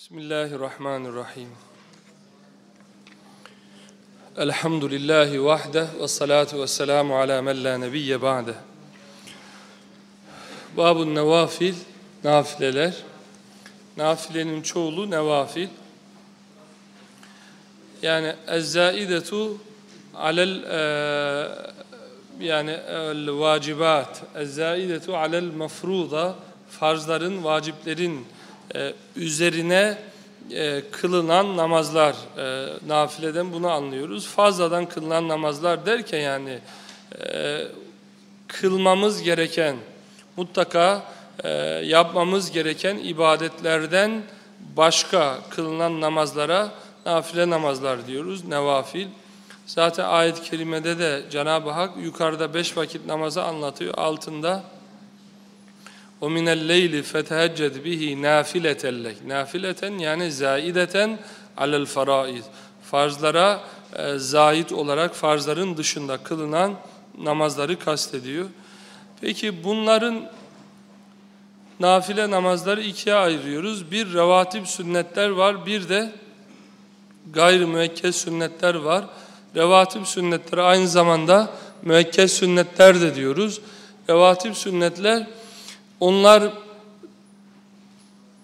Bismillahirrahmanirrahim. Elhamdülillahi vahde ve salatu ve selamu ala men la nebiyye ba'de. Babun nevafil, nafileler. Nafilenin çoğulu nevafil. Yani ezzaidetu alel e, yani el vacibat, ezzaidetu alel mafruda farzların, vaciplerin e, üzerine e, kılınan namazlar, e, nafileden bunu anlıyoruz. Fazladan kılınan namazlar derken yani e, kılmamız gereken, mutlaka yapmamız gereken ibadetlerden başka kılınan namazlara nafile namazlar diyoruz, nevafil. Zaten ayet-i kerimede de Cenab-ı Hak yukarıda beş vakit namazı anlatıyor. Altında وَمِنَ اللَّيْلِ فَتَهَجَّدْ بِهِ نَافِلَةً لَكْ Nafileten yani zaideten alel faraiz. Farzlara e, zait olarak farzların dışında kılınan namazları kastediyor. Peki bunların nafile namazları ikiye ayırıyoruz. Bir revatip sünnetler var, bir de gayri müekkez sünnetler var. Revatip sünnetleri aynı zamanda müekkez sünnetler de diyoruz. Revatip sünnetler onlar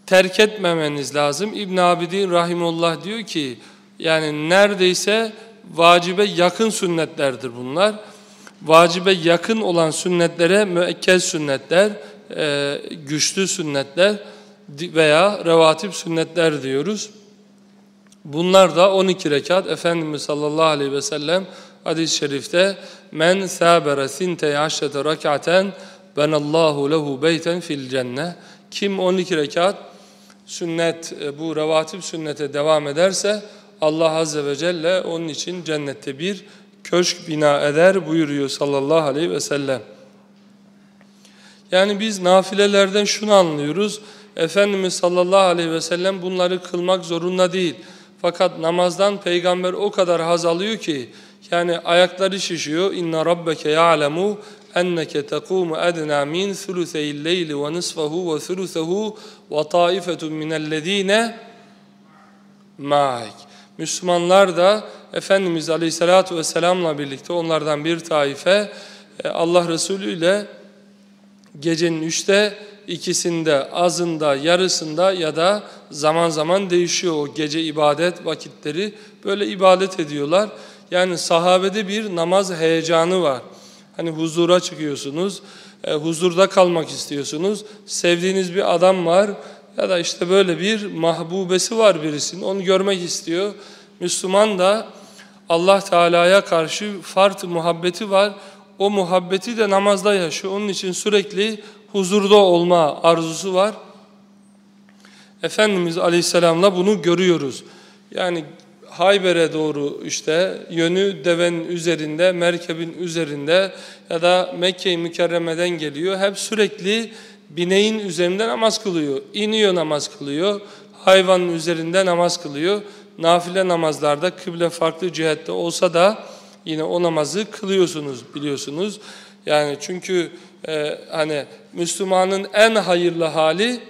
terk etmemeniz lazım. İbn Abidin rahimullah diyor ki yani neredeyse vacibe yakın sünnetlerdir bunlar. Vacibe yakın olan sünnetlere müekkez sünnetler, e, güçlü sünnetler veya revatip sünnetler diyoruz. Bunlar da 12 rekat Efendimiz sallallahu aleyhi ve sellem hadis-i şerifte men sabere sinte aşrete rekaten benallahu lehu beyten fil cenne kim 12 rekat sünnet e, bu revatip sünnete devam ederse Allah azze ve celle onun için cennette bir köşk bina eder buyuruyor sallallahu aleyhi ve sellem. Yani biz nafilelerden şunu anlıyoruz. Efendimiz sallallahu aleyhi ve sellem bunları kılmak zorunda değil. Fakat namazdan peygamber o kadar haz alıyor ki yani ayakları şişiyor. İnne rabbeke ya'lemu edna min thulutheyil leyli ve nisfahu ve thuluthahu ve taifetun minellezine ma'ik. Müslümanlar da Efendimiz Aleyhisselatü Vesselam'la birlikte onlardan bir taife e, Allah Resulü ile gecenin üçte ikisinde, azında, yarısında ya da zaman zaman değişiyor o gece ibadet vakitleri. Böyle ibadet ediyorlar. Yani sahabede bir namaz heyecanı var. Hani huzura çıkıyorsunuz, e, huzurda kalmak istiyorsunuz. Sevdiğiniz bir adam var ya da işte böyle bir mahbubesi var birisinin. Onu görmek istiyor. Müslüman da Allah Teala'ya karşı fart muhabbeti var. O muhabbeti de namazda yaşıyor. Onun için sürekli huzurda olma arzusu var. Efendimiz Aleyhisselam'la bunu görüyoruz. Yani Hayber'e doğru işte yönü devenin üzerinde, merkebin üzerinde ya da Mekke-i Mükerreme'den geliyor. Hep sürekli bineğin üzerinde namaz kılıyor. İniyor namaz kılıyor. Hayvanın üzerinde namaz kılıyor. Nafile namazlarda kıble farklı cihette olsa da yine o namazı kılıyorsunuz biliyorsunuz. Yani çünkü e, hani Müslümanın en hayırlı hali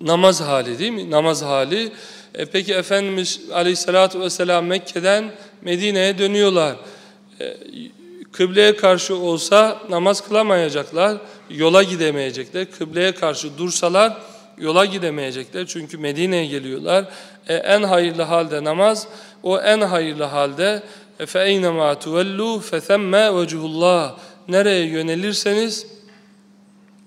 namaz hali değil mi? Namaz hali. E peki Efendimiz Aleyhisselatü Vesselam Mekke'den Medine'ye dönüyorlar. E, kıbleye karşı olsa namaz kılamayacaklar, yola gidemeyecekler. Kıbleye karşı dursalar yola gidemeyecekler çünkü Medine'ye geliyorlar. E, en hayırlı halde namaz, o en hayırlı halde فَاَيْنَمَا تُوَلُّوا فَثَمَّ وَجُهُ Nereye yönelirseniz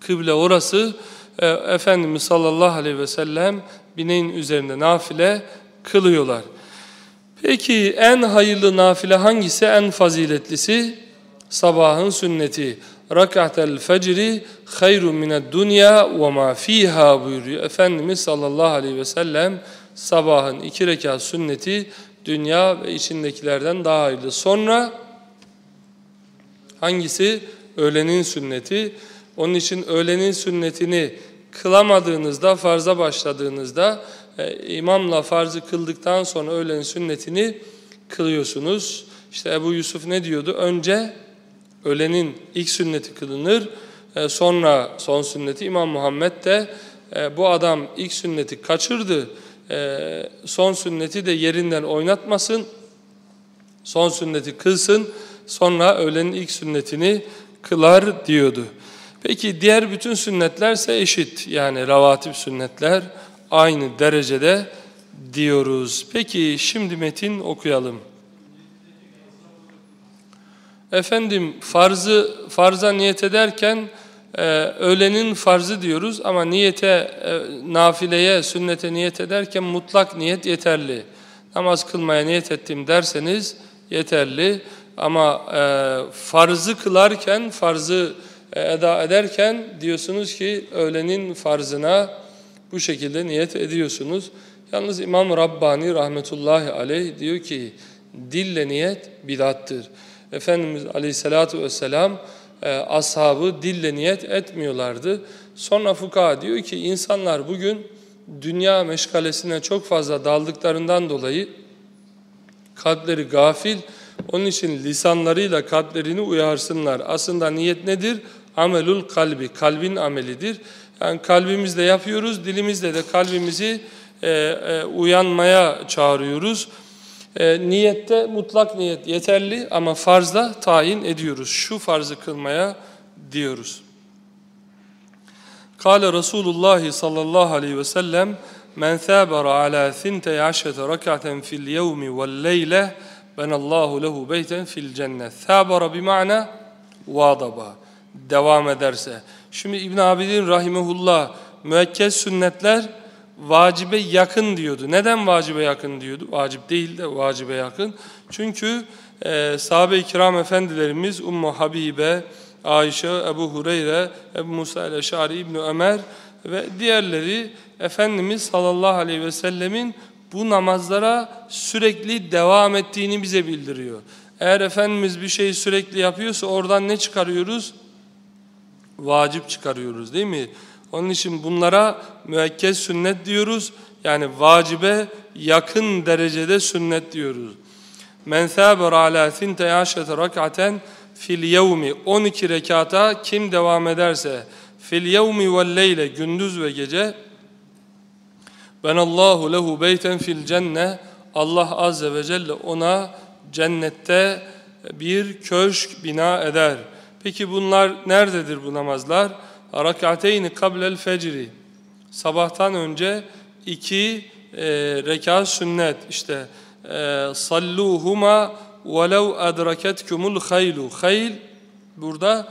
kıble orası. E, Efendimiz sallallahu aleyhi ve sellem bineğin üzerinde nafile kılıyorlar. Peki en hayırlı nafile hangisi? En faziletlisi sabahın sünneti. Rak'atel fecri hayrun mined dunya ve ma fiha buyuruyor. Efendimiz sallallahu aleyhi ve sellem sabahın iki rekat sünneti dünya ve içindekilerden daha hayırlı. Sonra hangisi? Öğlenin sünneti. Onun için öğlenin sünnetini kılamadığınızda, farza başladığınızda e, imamla farzı kıldıktan sonra öğlenin sünnetini kılıyorsunuz. İşte Ebu Yusuf ne diyordu? Önce öğlenin ilk sünneti kılınır, e, sonra son sünneti İmam Muhammed de e, bu adam ilk sünneti kaçırdı, son sünneti de yerinden oynatmasın, son sünneti kılsın, sonra öğlenin ilk sünnetini kılar diyordu. Peki diğer bütün sünnetlerse eşit yani ravatip sünnetler aynı derecede diyoruz. Peki şimdi metin okuyalım. Efendim farzı farza niyet ederken e, öğlenin farzı diyoruz ama niyete e, nafileye sünnete niyet ederken mutlak niyet yeterli. Namaz kılmaya niyet ettim derseniz yeterli ama e, farzı kılarken farzı eda ederken diyorsunuz ki öğlenin farzına bu şekilde niyet ediyorsunuz. Yalnız İmam Rabbani rahmetullahi aleyh diyor ki dille niyet bidattır. Efendimiz aleyhissalatu vesselam e, ashabı dille niyet etmiyorlardı. Sonra fuka diyor ki insanlar bugün dünya meşgalesine çok fazla daldıklarından dolayı kalpleri gafil, onun için lisanlarıyla kalplerini uyarsınlar. Aslında niyet nedir? Amelul kalbi, kalbin amelidir. Yani kalbimizde yapıyoruz, dilimizde de kalbimizi e, e, uyanmaya çağırıyoruz. E, niyette mutlak niyet yeterli ama farzda tayin ediyoruz. Şu farzı kılmaya diyoruz. Kale Resulullah sallallahu aleyhi ve sellem men thabara ala thinte aşete rakaten fil yevmi vel leyle benallahu lehu beyten fil cennet. Thabara bir mana vadaba. Devam ederse. Şimdi İbn Abidin rahimehullah müekkez sünnetler vacibe yakın diyordu. Neden vacibe yakın diyordu? Vacip değil de vacibe yakın. Çünkü e, sahabe-i kiram efendilerimiz Ummu Habibe, Ayşe, Ebu Hureyre, Ebu Musa el-Eşari, İbni Ömer ve diğerleri Efendimiz sallallahu aleyhi ve sellemin bu namazlara sürekli devam ettiğini bize bildiriyor. Eğer Efendimiz bir şeyi sürekli yapıyorsa oradan ne çıkarıyoruz? Vacip çıkarıyoruz değil mi? Onun için bunlara müekkez sünnet diyoruz. Yani vacibe yakın derecede sünnet diyoruz. Men saber ala sinte aşete rakaten fil yevmi 12 rekata kim devam ederse fil yevmi vel leyle gündüz ve gece ben Allahu lehu beyten fil cenne Allah azze ve celle ona cennette bir köşk bina eder. Peki bunlar nerededir bu namazlar? rakateyni kablel fecri sabahtan önce iki e, rekat sünnet işte e, salluhuma velev adraketkumul haylu hayl burada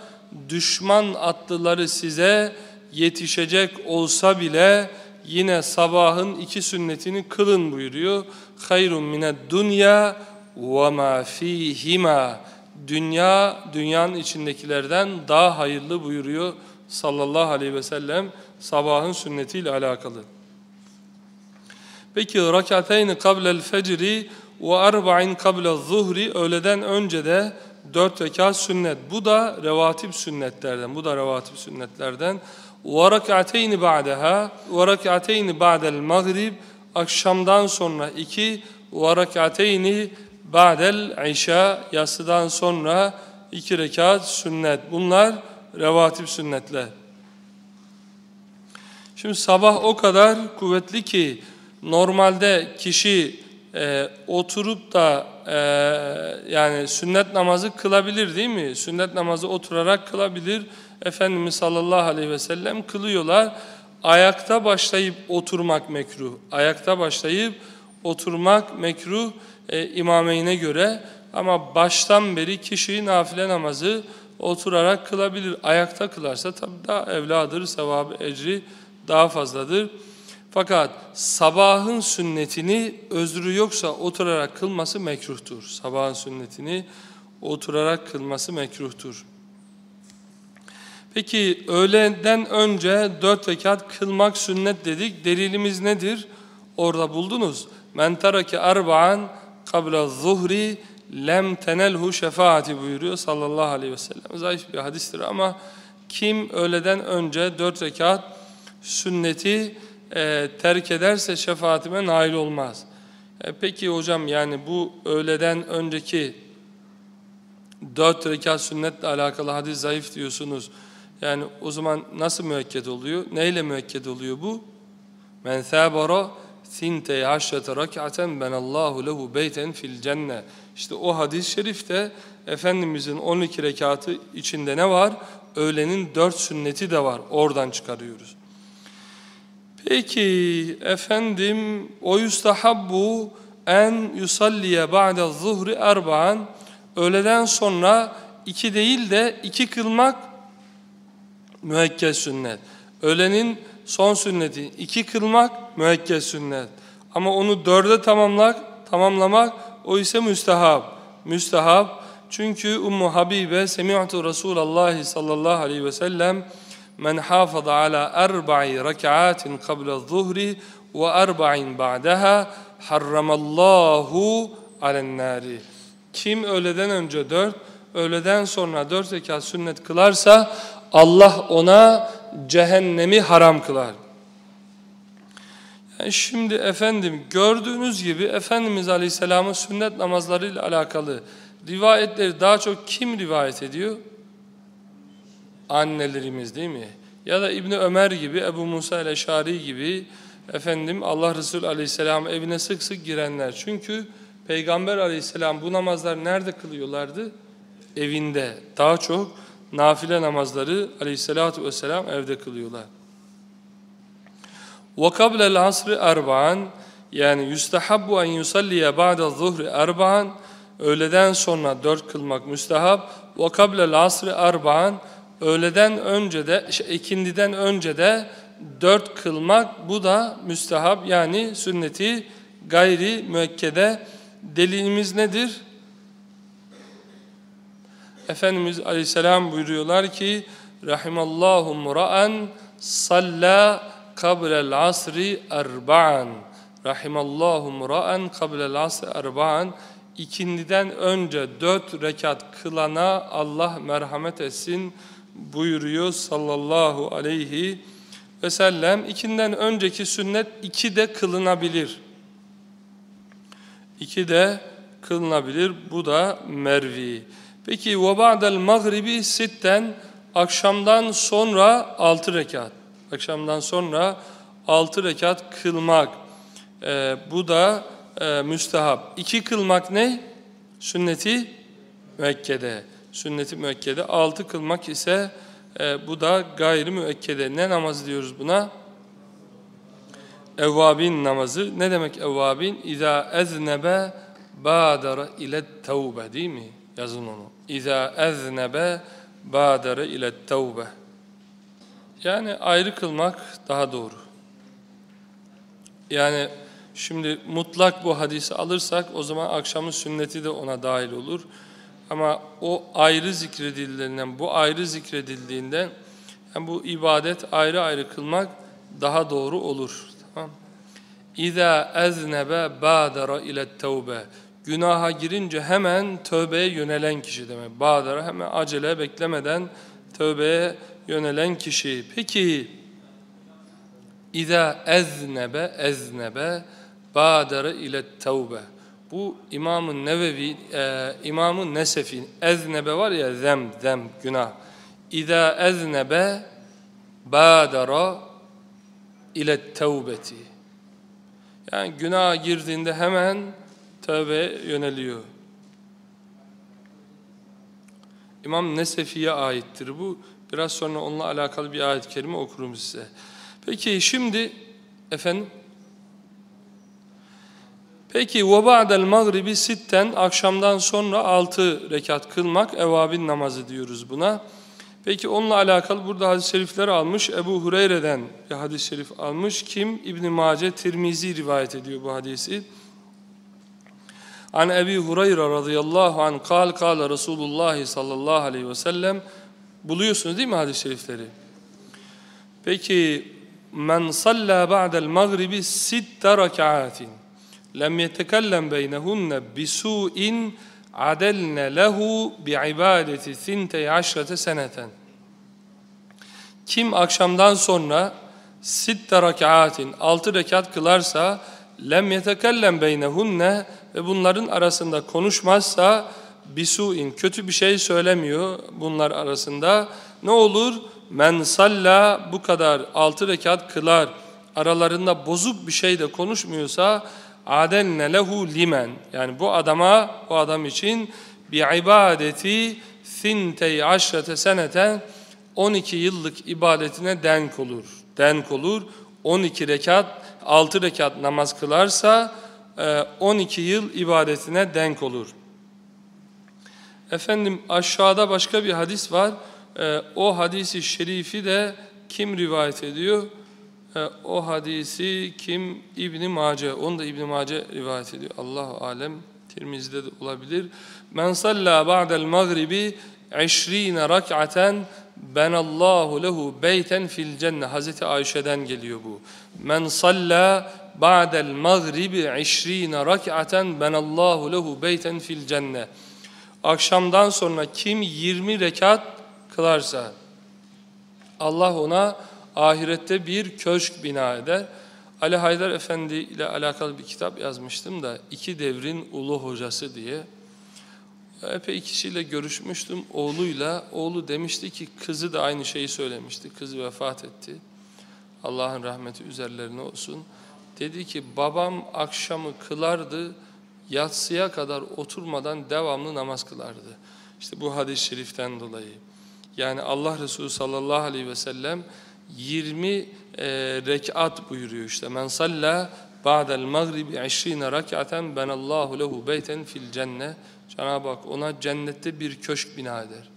düşman atlıları size yetişecek olsa bile yine sabahın iki sünnetini kılın buyuruyor. Hayrun mined dunya ve ma fihima. Dünya, dünyanın içindekilerden daha hayırlı buyuruyor sallallahu aleyhi ve sellem sabahın sünnetiyle alakalı. Peki rakateyni kablel fecri ve arba'in kablel zuhri öğleden önce de dört rekat sünnet. Bu da revatip sünnetlerden. Bu da revatip sünnetlerden. Ve rakateyni ba'daha ve rakateyni ba'del maghrib akşamdan sonra iki ve rakateyni ba'del işa yatsıdan sonra iki rekat sünnet. Bunlar revatip sünnetler. Şimdi sabah o kadar kuvvetli ki normalde kişi e, oturup da e, yani sünnet namazı kılabilir değil mi? Sünnet namazı oturarak kılabilir. Efendimiz sallallahu aleyhi ve sellem kılıyorlar. Ayakta başlayıp oturmak mekruh. Ayakta başlayıp oturmak mekruh e, göre. Ama baştan beri kişi nafile namazı oturarak kılabilir. Ayakta kılarsa tabii daha evladır, sevabı, ecri daha fazladır. Fakat sabahın sünnetini özrü yoksa oturarak kılması mekruhtur. Sabahın sünnetini oturarak kılması mekruhtur. Peki öğleden önce dört rekat kılmak sünnet dedik. Delilimiz nedir? Orada buldunuz. Men terake arba'an kabla zuhri lem tenelhu şefaati buyuruyor sallallahu aleyhi ve sellem. Zayıf bir hadistir ama kim öğleden önce dört rekat sünneti e, terk ederse şefaatime nail olmaz. E, peki hocam yani bu öğleden önceki dört rekat sünnetle alakalı hadis zayıf diyorsunuz. Yani o zaman nasıl müekket oluyor? Neyle müekket oluyor bu? Men thabara sinte aşrete rak'aten ben Allahu lehu beyten fil cenne. İşte o hadis-i şerifte Efendimizin 12 rekatı içinde ne var? Öğlenin 4 sünneti de var. Oradan çıkarıyoruz. Peki efendim o yustahabbu en yusalliye ba'de zuhri erba'an öğleden sonra iki değil de iki kılmak müekkel sünnet. Öğlenin son sünneti iki kılmak müekkel sünnet. Ama onu dörde tamamlamak, tamamlamak o ise müstehab. Müstehab çünkü Ummu Habibe semi'tu Resulallah sallallahu aleyhi ve sellem men hafaza ala erba'i rekaatin qabla zuhri ve erba'in ba'daha harramallahu alen nari. Kim öğleden önce dört, öğleden sonra dört rekat sünnet kılarsa Allah ona cehennemi haram kılar. Yani şimdi efendim gördüğünüz gibi Efendimiz Aleyhisselam'ın sünnet namazlarıyla alakalı rivayetleri daha çok kim rivayet ediyor? Annelerimiz değil mi? Ya da İbni Ömer gibi, Ebu Musa el-Eşari gibi efendim Allah Resulü Aleyhisselam evine sık sık girenler. Çünkü Peygamber Aleyhisselam bu namazlar nerede kılıyorlardı? Evinde. Daha çok nafile namazları Aleyhisselatü Vesselam evde kılıyorlar. وَقَبْلَ الْعَصْرِ اَرْبَعًا Yani yustahabbu en yusalliye ba'da zuhri erba'an Öğleden sonra dört kılmak müstehab. وَقَبْلَ الْعَصْرِ erba'an Öğleden önce de, şey, ikindiden önce de dört kılmak bu da müstehab yani sünneti gayri müekkede. Delilimiz nedir? Efendimiz Aleyhisselam buyuruyorlar ki Rahimallahu mura'an salla kablel asri erba'an Rahimallahu mura'an kablel asri erba'an ikindiden önce dört rekat kılana Allah merhamet etsin buyuruyor sallallahu aleyhi ve sellem. İkinden önceki sünnet iki de kılınabilir. İki de kılınabilir. Bu da mervi. Peki وَبَعْدَ الْمَغْرِبِ sitten akşamdan sonra altı rekat. Akşamdan sonra altı rekat kılmak. Ee, bu da e, müstehap. İki kılmak ne? Sünneti müekkede. Sünneti müekkede. Altı kılmak ise e, bu da gayri müekkede. Ne namaz diyoruz buna? Evvabin namazı. Ne demek evvabin? İza eznebe badara ile tevbe değil mi? Yazın onu. İza eznebe badara ile tevbe. Yani ayrı kılmak daha doğru. Yani şimdi mutlak bu hadisi alırsak o zaman akşamın sünneti de ona dahil olur. Ama o ayrı zikredildiğinden, bu ayrı zikredildiğinden yani bu ibadet ayrı ayrı kılmak daha doğru olur. Tamam. İza eznebe badara ile tevbe. Günaha girince hemen tövbeye yönelen kişi demek. Badara hemen acele beklemeden tövbeye yönelen kişi. Peki İza eznebe eznebe badara ile tevbe. Bu İmam-ı Nevevi, e, İmam-ı Nesefi, eznebe var ya zem, zem, günah. İza eznebe badara ile tevbeti. Yani günah girdiğinde hemen tövbe yöneliyor. İmam Nesefi'ye aittir bu. Biraz sonra onunla alakalı bir ayet-i okurum size. Peki şimdi efendim Peki ve ba'del magribi sitten akşamdan sonra altı rekat kılmak evabin namazı diyoruz buna. Peki onunla alakalı burada hadis-i şerifler almış. Ebu Hureyre'den bir hadis-i şerif almış. Kim? İbn Mace Tirmizi rivayet ediyor bu hadisi. An Ebi Hureyre radıyallahu anh kal kal Resulullah sallallahu aleyhi ve sellem buluyorsunuz değil mi hadis-i şerifleri? Peki men salla ba'del magribi sitte rekaatin lem yetekellem beynehunne bisu'in adelne lehu bi'ibadeti sintey aşrete seneten. Kim akşamdan sonra sitte rekaatin altı rekat kılarsa lem yetekellem beynehunne ve bunların arasında konuşmazsa bisu'in kötü bir şey söylemiyor bunlar arasında ne olur? Men salla bu kadar altı rekat kılar. Aralarında bozuk bir şey de konuşmuyorsa adenne lehu limen. Yani bu adama, bu adam için bi ibadeti sintey aşrete seneten 12 yıllık ibadetine denk olur. Denk olur. 12 rekat, 6 rekat namaz kılarsa 12 yıl ibadetine denk olur. Efendim aşağıda başka bir hadis var. E, o hadisi şerifi de kim rivayet ediyor? E, o hadisi kim? İbn Mace. Onu da İbn Mace rivayet ediyor. Allahu alem. Tirmiz'de de olabilir. Men salla ba'del magribi 20 rak'aten benallahu lehu beyten fil cenne. Hazreti Ayşe'den geliyor bu. Men salla ba'del magribi 20 rak'aten benallahu lehu beyten fil cenne. Akşamdan sonra kim 20 rekat kılarsa Allah ona ahirette bir köşk bina eder. Ali Haydar Efendi ile alakalı bir kitap yazmıştım da iki devrin ulu hocası diye. Epey kişiyle görüşmüştüm oğluyla. Oğlu demişti ki kızı da aynı şeyi söylemişti. Kızı vefat etti. Allah'ın rahmeti üzerlerine olsun. Dedi ki babam akşamı kılardı, yatsıya kadar oturmadan devamlı namaz kılardı. İşte bu hadis-i şeriften dolayı. Yani Allah Resulü sallallahu aleyhi ve sellem 20 e, rekat buyuruyor işte. Men salla ba'del magribi 20 rekaten benallahu lehu beyten fil cenne. Cenab-ı Hak ona cennette bir köşk bina eder.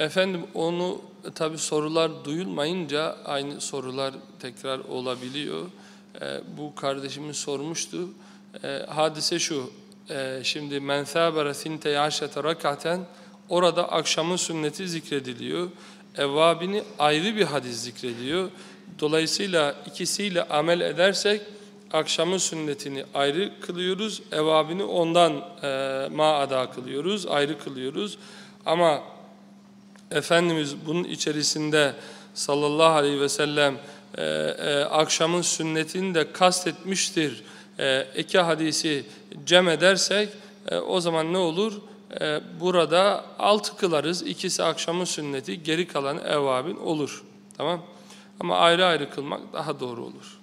Efendim onu tabi sorular duyulmayınca aynı sorular tekrar olabiliyor. E, bu kardeşimiz sormuştu. E, hadise şu, e, şimdi men thâbere sinte yaşete rakaten orada akşamın sünneti zikrediliyor. Evvabini ayrı bir hadis zikrediyor. Dolayısıyla ikisiyle amel edersek akşamın sünnetini ayrı kılıyoruz. Evabini ondan e, maada kılıyoruz, ayrı kılıyoruz. Ama Efendimiz bunun içerisinde sallallahu aleyhi ve sellem e, e, akşamın sünnetini de kastetmiştir. E, iki hadisi cem edersek e, o zaman ne olur? E, burada altı kılarız. İkisi akşamın sünneti, geri kalan evabin olur. Tamam Ama ayrı ayrı kılmak daha doğru olur.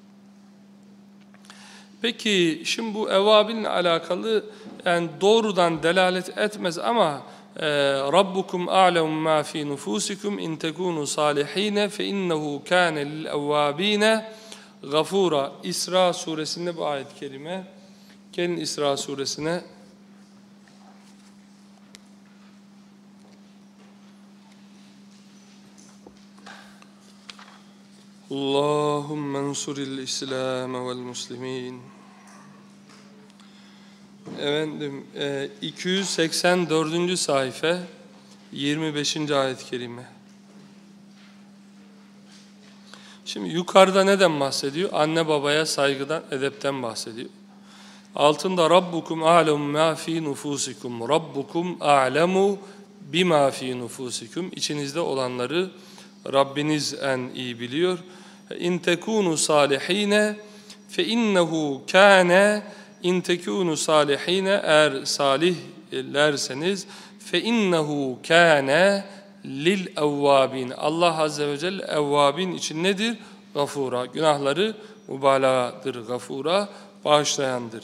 Peki şimdi bu evabinle alakalı yani doğrudan delalet etmez ama Ma fi nufusikum in tekunu salihin fe innehu kana lil evvabin gafura. İsra suresinde bu ayet-i kerime. Gelin İsra suresine. Allahümme ensuril İslam vel muslimin. Efendim 284. E, sayfa 25. ayet-i kerime. Şimdi yukarıda neden bahsediyor? Anne babaya saygıdan, edepten bahsediyor. Altında Rabbukum a'lemu ma fi nufusikum. Rabbukum a'lemu bima fi nufusikum. İçinizde olanları Rabbiniz en iyi biliyor. İn tekunu salihine fe innehu kana İn tekunu salihine eğer salihlerseniz fe innehu kâne lil evvabin. Allah azze ve celle evvabin için nedir? Gafura. Günahları mübalağadır. Gafura bağışlayandır.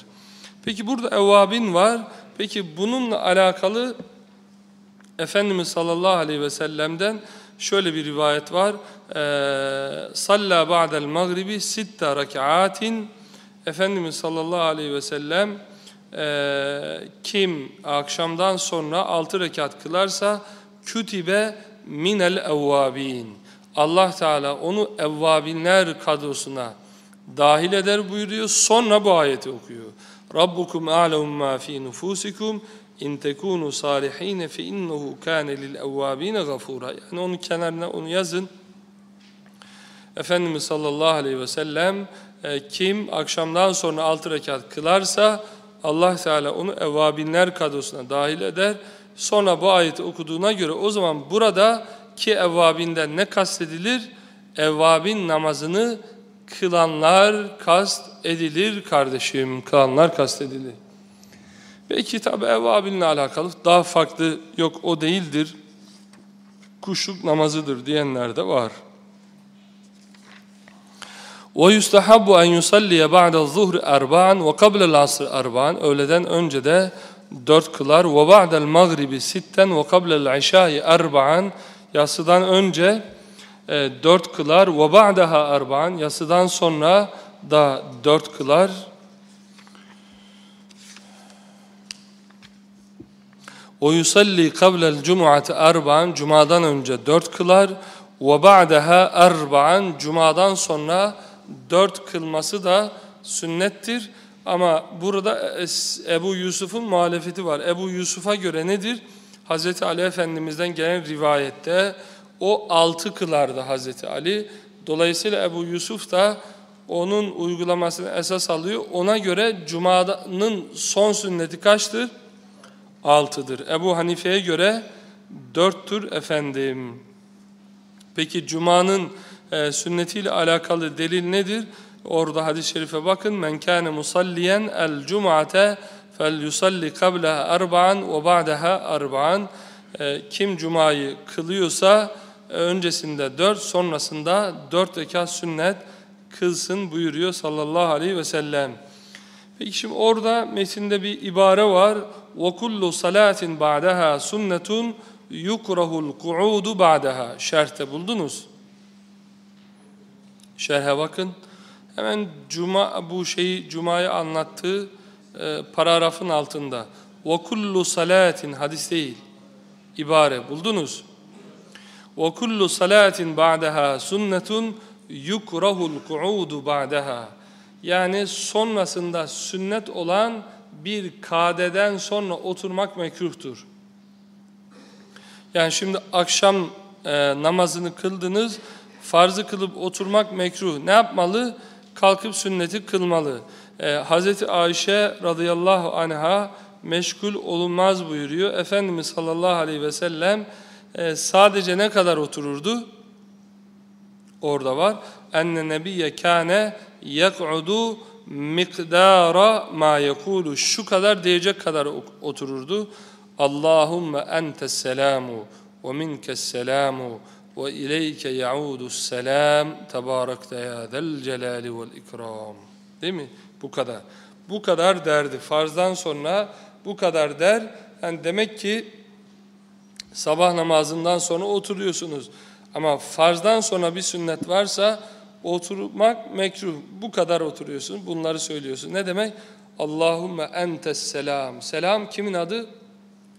Peki burada evvabin var. Peki bununla alakalı Efendimiz sallallahu aleyhi ve sellem'den şöyle bir rivayet var. Salla ba'del magribi sitte rekaatin Efendimiz sallallahu aleyhi ve sellem e, kim akşamdan sonra altı rekat kılarsa kütibe minel evvabin. Allah Teala onu evvabinler kadrosuna dahil eder buyuruyor. Sonra bu ayeti okuyor. Rabbukum a'lemu ma fi nufusikum in tekunu salihin fe innehu kana lil evvabin gafura. Yani onun kenarına onu yazın. Efendimiz sallallahu aleyhi ve sellem kim akşamdan sonra altı rekat kılarsa Allah Teala onu evvabinler kadrosuna dahil eder. Sonra bu ayeti okuduğuna göre o zaman burada ki evvabinden ne kastedilir? Evvabin namazını kılanlar kast edilir kardeşim. Kılanlar kast edilir. Belki tabi evvabinle alakalı daha farklı yok o değildir. Kuşluk namazıdır diyenler de var. وَيُسْتَحَبُّ أَنْ يُصَلِّيَ بَعْدَ الظُّهْرِ اَرْبَعًا وَقَبْلَ الْعَصْرِ اَرْبَعًا Öğleden önce de dört kılar. وَبَعْدَ الْمَغْرِبِ سِتًّا وَقَبْلَ الْعِشَاءِ اَرْبَعًا Yasıdan önce e, dört kılar. وَبَعْدَهَا اَرْبَعًا Yasıdan sonra da dört kılar. وَيُسَلِّي قَبْلَ الْجُمُعَةِ اَرْبَعًا Cuma'dan önce dört kılar. وَبَعْدَهَا اَرْبَعًا Cuma'dan sonra dört kılması da sünnettir. Ama burada Ebu Yusuf'un muhalefeti var. Ebu Yusuf'a göre nedir? Hazreti Ali Efendimiz'den gelen rivayette o altı kılardı Hazreti Ali. Dolayısıyla Ebu Yusuf da onun uygulamasını esas alıyor. Ona göre Cuma'nın son sünneti kaçtır? Altıdır. Ebu Hanife'ye göre dörttür efendim. Peki Cuma'nın e, sünnetiyle alakalı delil nedir? Orada hadis-i şerife bakın. Men kâne musalliyen el cum'ate fel yusalli kableha arba'an ve ba'daha arba'an. E, kim cumayı kılıyorsa e, öncesinde dört, sonrasında dört rekat sünnet kılsın buyuruyor sallallahu aleyhi ve sellem. Peki şimdi orada metinde bir ibare var. وَكُلُّ صَلَاتٍ بَعْدَهَا سُنَّةٌ يُكْرَهُ الْقُعُودُ بَعْدَهَا Şerhte buldunuz. şerhe bakın. Hemen cuma bu şeyi cumayı anlattığı e, paragrafın altında. Ve kullu salatin hadis değil. ibare buldunuz. Ve kullu salatin ba'daha sunnetun yukrahul ku'udu ba'daha. Yani sonrasında sünnet olan bir kadeden sonra oturmak mekruhtur. Yani şimdi akşam e, namazını kıldınız farzı kılıp oturmak mekruh. Ne yapmalı? Kalkıp sünneti kılmalı. E, Hz. Ayşe radıyallahu anha meşgul olunmaz buyuruyor. Efendimiz sallallahu aleyhi ve sellem e, sadece ne kadar otururdu? Orada var. Enne nebiyye kâne yek'udu mikdara ma yekulu. Şu kadar diyecek kadar otururdu. Allahümme entes selamu ve minkes selamu ve ileyke ya'udus selam tebarekte ya zel celali vel ikram. Değil mi? Bu kadar. Bu kadar derdi. Farzdan sonra bu kadar der. Yani demek ki sabah namazından sonra oturuyorsunuz. Ama farzdan sonra bir sünnet varsa oturmak mekruh. Bu kadar oturuyorsun. Bunları söylüyorsun. Ne demek? Allahümme entes selam. Selam kimin adı?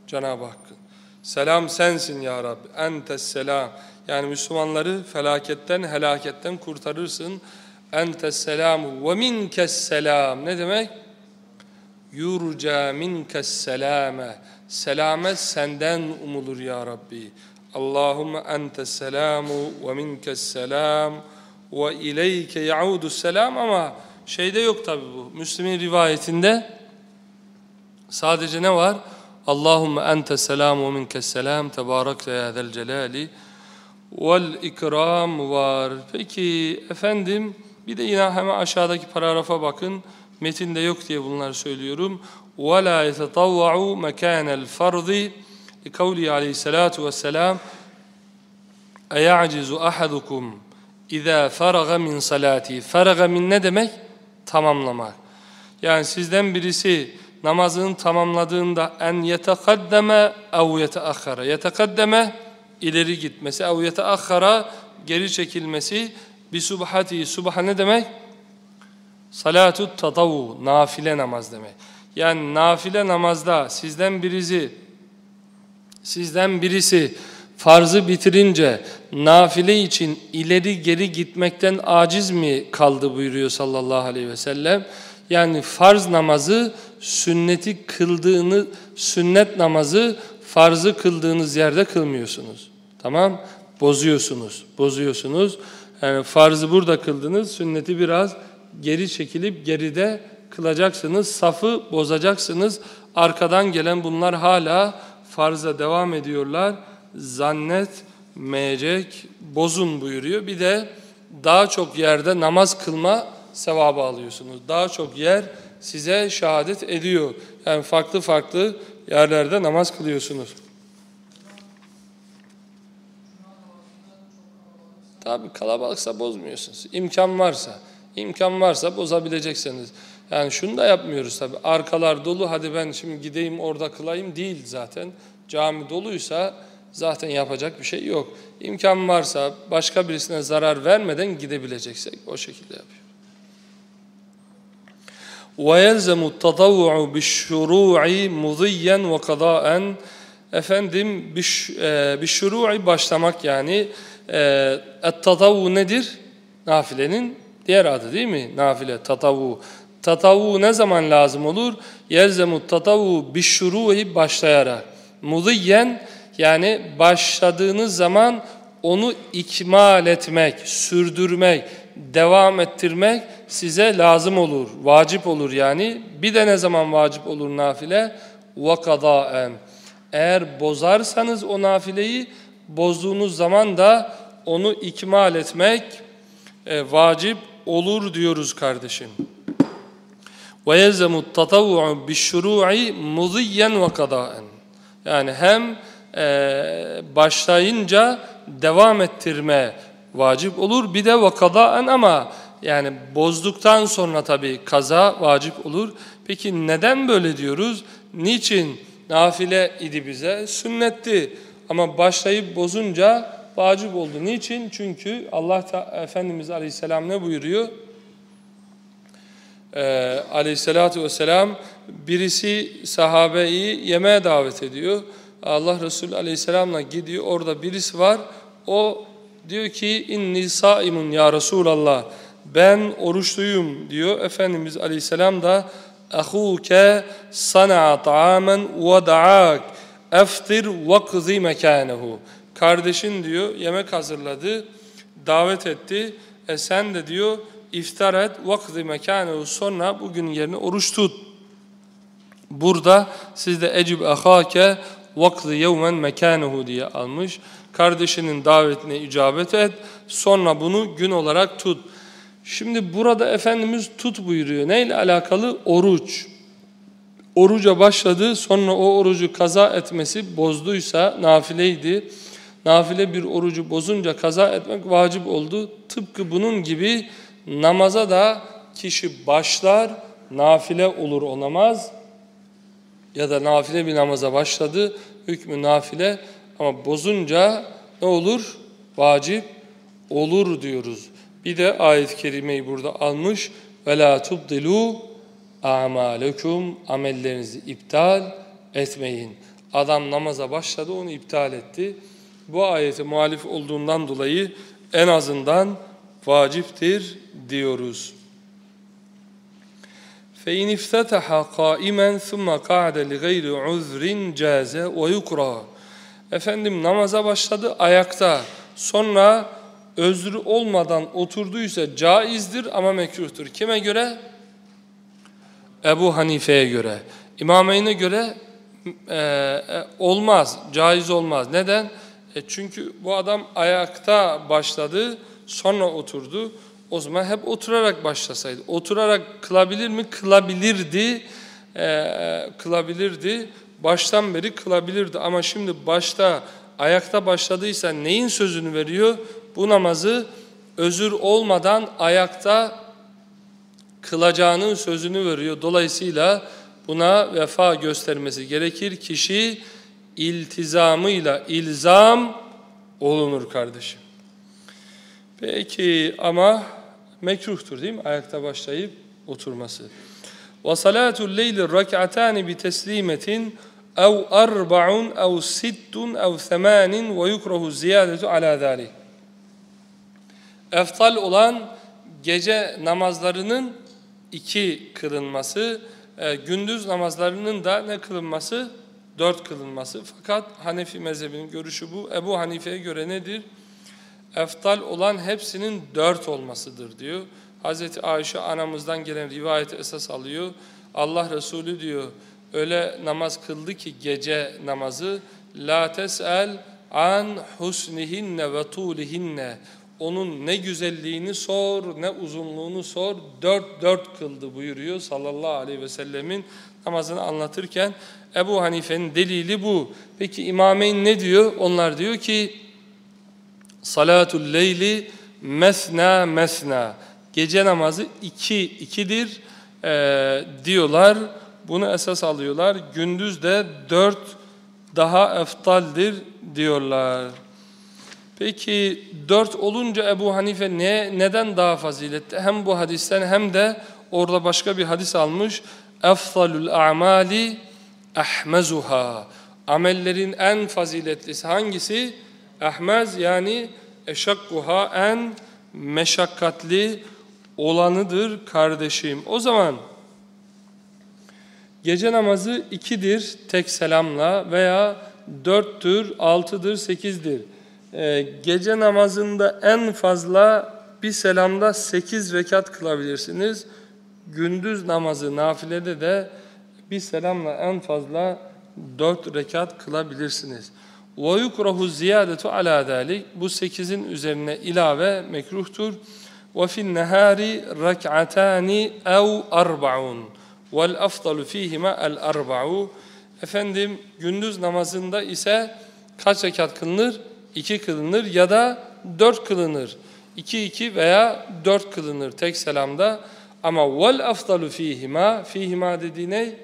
Cenab-ı Hakk'ın. Selam sensin ya Rabbi. Entes selam. Yani Müslümanları felaketten, helaketten kurtarırsın. Entes selamu ve minkes selam. Ne demek? Yurca minkes selame. Selamet senden umulur ya Rabbi. Allahümme entes selamu ve minkes selam ve ileyke yaudu selam ama şeyde yok tabi bu. Müslim'in rivayetinde sadece ne var? Allahümme ente selam ve minkes selam tebarekte ya zel celali vel ikram var. Peki efendim bir de yine hemen aşağıdaki paragrafa bakın. Metinde yok diye bunları söylüyorum. وَلَا يَتَطَوَّعُوا مَكَانَ الْفَرْضِ لِكَوْلِهِ aleyhissalatu vesselam اَيَعْجِزُ أَحَدُكُمْ اِذَا فَرَغَ مِنْ صَلَاتِهِ Faraga min ne demek? Tamamlamak. Yani sizden birisi namazını tamamladığında en yetekaddeme ev yeteakhara. Yetekaddeme ileri gitmesi, ev yeteakhara geri çekilmesi. Subhati, subha ne demek? Salatut tatavu, nafile namaz demek. Yani nafile namazda sizden birisi sizden birisi farzı bitirince nafile için ileri geri gitmekten aciz mi kaldı buyuruyor sallallahu aleyhi ve sellem. Yani farz namazı sünneti kıldığını sünnet namazı farzı kıldığınız yerde kılmıyorsunuz. Tamam? Bozuyorsunuz. Bozuyorsunuz. Yani farzı burada kıldınız, sünneti biraz geri çekilip geride kılacaksınız. Safı bozacaksınız. Arkadan gelen bunlar hala farza devam ediyorlar. Zannetmeyecek, bozun buyuruyor. Bir de daha çok yerde namaz kılma sevabı alıyorsunuz. Daha çok yer size şehadet ediyor. Yani farklı farklı yerlerde namaz kılıyorsunuz. Tabi kalabalıksa bozmuyorsunuz. İmkan varsa, imkan varsa bozabileceksiniz. Yani şunu da yapmıyoruz tabi. Arkalar dolu hadi ben şimdi gideyim orada kılayım değil zaten. Cami doluysa zaten yapacak bir şey yok. İmkan varsa başka birisine zarar vermeden gidebileceksek o şekilde yapıyor. وَيَلْزَمُ التَّطَوُّعُ بِالشُّرُوعِ مُضِيًّا وَقَضَاءً Efendim bişşuru'i başlamak yani e, et-tatavu nedir? Nafilenin diğer adı değil mi? Nafile, tatavu. Tatavu ne zaman lazım olur? Yelzemu tatavu bişşuru'i başlayarak. Mudiyyen yani başladığınız zaman onu ikmal etmek, sürdürmek, devam ettirmek size lazım olur, vacip olur yani. Bir de ne zaman vacip olur nafile? وَقَضَاءً Eğer bozarsanız o nafileyi, bozduğunuz zaman da onu ikmal etmek e, vacip olur diyoruz kardeşim. وَيَلْزَمُ التَّطَوُّعُ بِالشُّرُوعِ مُضِيًّا وَقَضَاءً Yani hem e, başlayınca devam ettirme vacip olur. Bir de vakadaen ama yani bozduktan sonra tabii kaza vacip olur. Peki neden böyle diyoruz? Niçin nafile idi bize? Sünnetti. Ama başlayıp bozunca vacip oldu. Niçin? Çünkü Allah Efendimiz Aleyhisselam ne buyuruyor? Ee, Aleyhisselatü Vesselam birisi sahabeyi yemeğe davet ediyor. Allah Resulü Aleyhisselam'la gidiyor. Orada birisi var. O diyor ki inni saimun ya Resulallah. Ben oruçluyum diyor. Efendimiz Aleyhisselam da ahuke sana'a ta'amen ve da'ak eftir vakzi mekanehu. Kardeşin diyor yemek hazırladı, davet etti. E sen de diyor iftar et vakzi mekanehu sonra bugün yerine oruç tut. Burada sizde ecib ahake vakzi yevmen mekanehu diye almış. Kardeşinin davetine icabet et, sonra bunu gün olarak tut. Şimdi burada Efendimiz tut buyuruyor. Neyle alakalı? Oruç Oruca başladı, sonra o orucu kaza etmesi bozduysa nafileydi. Nafile bir orucu bozunca kaza etmek vacip oldu. Tıpkı bunun gibi namaza da kişi başlar, nafile olur o namaz. Ya da nafile bir namaza başladı, hükmü nafile ama bozunca ne olur? Vacip olur diyoruz. Bir de ayet-i kerimeyi burada almış. وَلَا تُبْدِلُوا amalekum amellerinizi iptal etmeyin. Adam namaza başladı onu iptal etti. Bu ayete muhalif olduğundan dolayı en azından vaciptir diyoruz. فَاِنْ اِفْتَتَحَ قَائِمًا ثُمَّ قَعْدَ لِغَيْرِ عُذْرٍ جَازَ وَيُكْرَى Efendim namaza başladı ayakta. Sonra özrü olmadan oturduysa caizdir ama mekruhtur. Kime göre? Ebu Hanife'ye göre. İmameyn'e göre e, e, olmaz, caiz olmaz. Neden? E çünkü bu adam ayakta başladı, sonra oturdu. O zaman hep oturarak başlasaydı. Oturarak kılabilir mi? Kılabilirdi. E, kılabilirdi. Baştan beri kılabilirdi. Ama şimdi başta, ayakta başladıysa neyin sözünü veriyor? Bu namazı özür olmadan ayakta kılacağının sözünü veriyor. Dolayısıyla buna vefa göstermesi gerekir. Kişi iltizamıyla ilzam olunur kardeşim. Peki ama mekruhtur değil mi? Ayakta başlayıp oturması. وَصَلَاتُ اللَّيْلِ الرَّكْعَتَانِ بِتَسْلِيمَةٍ اَوْ أَرْبَعٌ اَوْ سِتٌ اَوْ ثَمَانٍ وَيُكْرَهُ الزِّيَادَةُ عَلَى ذَٰلِكِ Eftal olan gece namazlarının iki kılınması, e, gündüz namazlarının da ne kılınması? Dört kılınması. Fakat Hanefi mezhebinin görüşü bu. Ebu Hanife'ye göre nedir? Eftal olan hepsinin dört olmasıdır diyor. Hazreti Ayşe anamızdan gelen rivayeti esas alıyor. Allah Resulü diyor öyle namaz kıldı ki gece namazı la tes'el an husnihinne ve tulihinne onun ne güzelliğini sor, ne uzunluğunu sor. Dört dört kıldı buyuruyor sallallahu aleyhi ve sellemin namazını anlatırken. Ebu Hanife'nin delili bu. Peki İmameyn ne diyor? Onlar diyor ki salatul leyli mesna mesna. Gece namazı iki, ikidir e, diyorlar. Bunu esas alıyorlar. Gündüz de dört daha eftaldir diyorlar. Peki dört olunca Ebu Hanife ne, neden daha faziletli? Hem bu hadisten hem de orada başka bir hadis almış. Eftalul a'mali ahmezuha. Amellerin en faziletlisi hangisi? Ahmez yani eşakkuha en meşakkatli olanıdır kardeşim. O zaman gece namazı ikidir tek selamla veya dörttür, altıdır, sekizdir. Ee, gece namazında en fazla bir selamda sekiz rekat kılabilirsiniz. Gündüz namazı nafilede de bir selamla en fazla dört rekat kılabilirsiniz. وَيُكْرَهُ الزِّيَادَةُ عَلَى ذَٰلِكِ Bu sekizin üzerine ilave mekruhtur. وَفِي النَّهَارِ رَكْعَتَانِ اَوْ أَرْبَعُونَ وَالْأَفْضَلُ ف۪يهِمَا الْأَرْبَعُ Efendim gündüz namazında ise kaç rekat kılınır? İki kılınır ya da dört kılınır. İki iki veya dört kılınır tek selamda. Ama vel afdalu fihima, fihima dediği?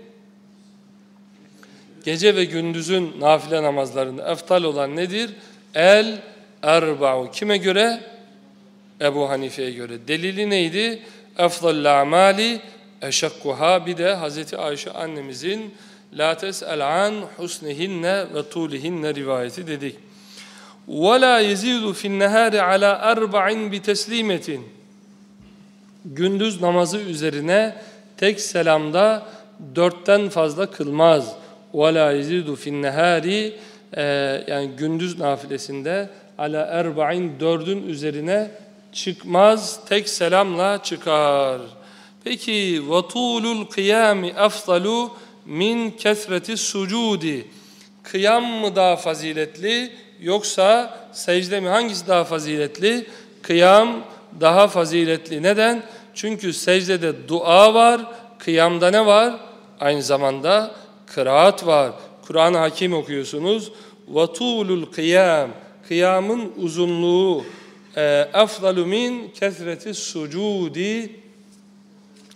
Gece ve gündüzün nafile namazlarında eftal olan nedir? El erba'u. Kime göre? Ebu Hanife'ye göre. Delili neydi? Efdallü amali eşekkuha. Bir de Hazreti Ayşe annemizin La tes'el an husnihinne ve tulihinne rivayeti dedik. وَلَا يَزِيدُ فِي النَّهَارِ عَلَى أَرْبَعٍ بِتَسْلِيمَةٍ Gündüz namazı üzerine tek selamda dörtten fazla kılmaz. وَلَا يَزِيدُ فِي النَّهَارِ Yani gündüz nafilesinde ala erba'in dördün üzerine çıkmaz, tek selamla çıkar. Peki وَطُولُ الْقِيَامِ أَفْضَلُ min kesreti sucudi. Kıyam mı daha faziletli yoksa secde mi? Hangisi daha faziletli? Kıyam daha faziletli. Neden? Çünkü secdede dua var, kıyamda ne var? Aynı zamanda kıraat var. Kur'an-ı Hakim okuyorsunuz. وَطُولُ kıyam Kıyamın uzunluğu اَفْضَلُ min kesreti sucudi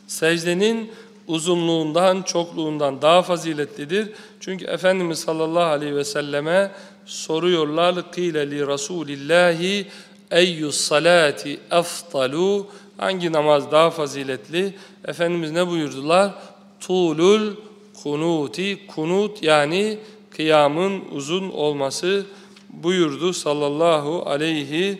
secdenin uzunluğundan, çokluğundan daha faziletlidir. Çünkü Efendimiz sallallahu aleyhi ve selleme soruyorlar kıyle li Rasulillahi eyyü salati eftalu hangi namaz daha faziletli? Efendimiz ne buyurdular? Tulul kunuti kunut yani kıyamın uzun olması buyurdu sallallahu aleyhi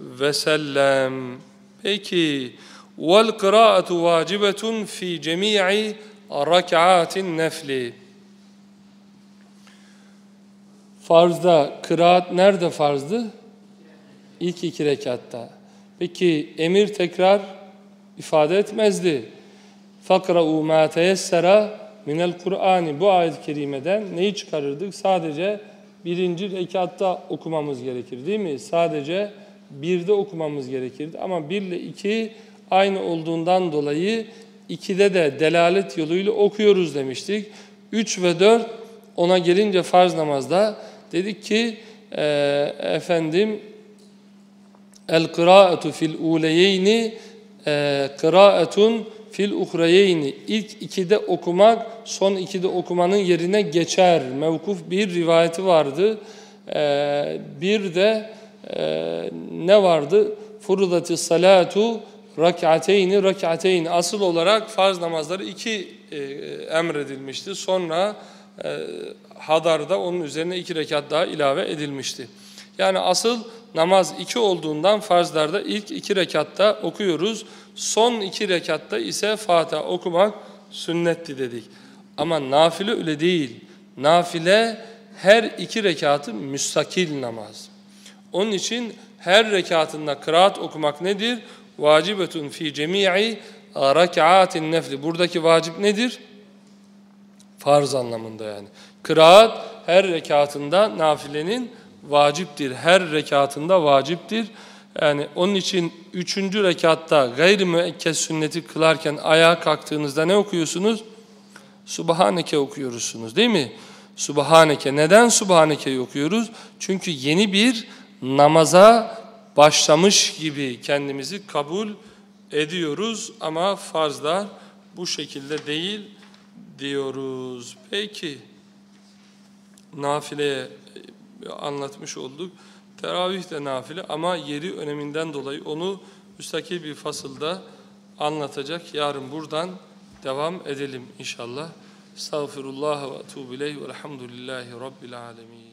ve sellem. Peki vel kıraatu vacibetun fi cemii rak'atin nefli. Farzda kıraat nerede farzdı? İlk iki rekatta. Peki emir tekrar ifade etmezdi. Fakra'u ma teyessera minel Kur'ani bu ayet-i kerimeden neyi çıkarırdık? Sadece birinci rekatta okumamız gerekir değil mi? Sadece birde okumamız gerekirdi. Ama bir ile iki aynı olduğundan dolayı ikide de delalet yoluyla okuyoruz demiştik. Üç ve dört ona gelince farz namazda dedik ki e, efendim el kıraatu fil uleyeyni e, kıraatun fil uhreyeyni ilk ikide okumak son ikide okumanın yerine geçer. Mevkuf bir rivayeti vardı. E, bir de e, ne vardı? Furudati salatu rak'ateyni rak'ateyni asıl olarak farz namazları iki e, emredilmişti. Sonra e, Hadar'da onun üzerine iki rekat daha ilave edilmişti. Yani asıl namaz iki olduğundan farzlarda ilk iki rekatta okuyoruz. Son iki rekatta ise Fatiha okumak sünnetti dedik. Ama nafile öyle değil. Nafile her iki rekatı müstakil namaz. Onun için her rekatında kıraat okumak nedir? Vacibetun fi cemi'i rak'atin nefli. Buradaki vacip nedir? Farz anlamında yani. Kıraat her rekatında nafilenin vaciptir. Her rekatında vaciptir. Yani onun için üçüncü rekatta gayri müekked sünneti kılarken ayağa kalktığınızda ne okuyorsunuz? Subhaneke okuyorsunuz değil mi? Subhaneke. Neden Subhaneke'yi okuyoruz? Çünkü yeni bir namaza başlamış gibi kendimizi kabul ediyoruz ama farzlar bu şekilde değil diyoruz. Peki nafileye anlatmış olduk. Teravih de nafile ama yeri öneminden dolayı onu müstakil bir fasılda anlatacak. Yarın buradan devam edelim inşallah. Estağfirullah ve etûbü ileyh velhamdülillahi rabbil alemin.